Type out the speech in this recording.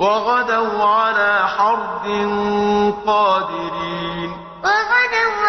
وَغَدَوْا عَلَىٰ حَرْدٍ قَادِرِينَ. وَغَدَوْا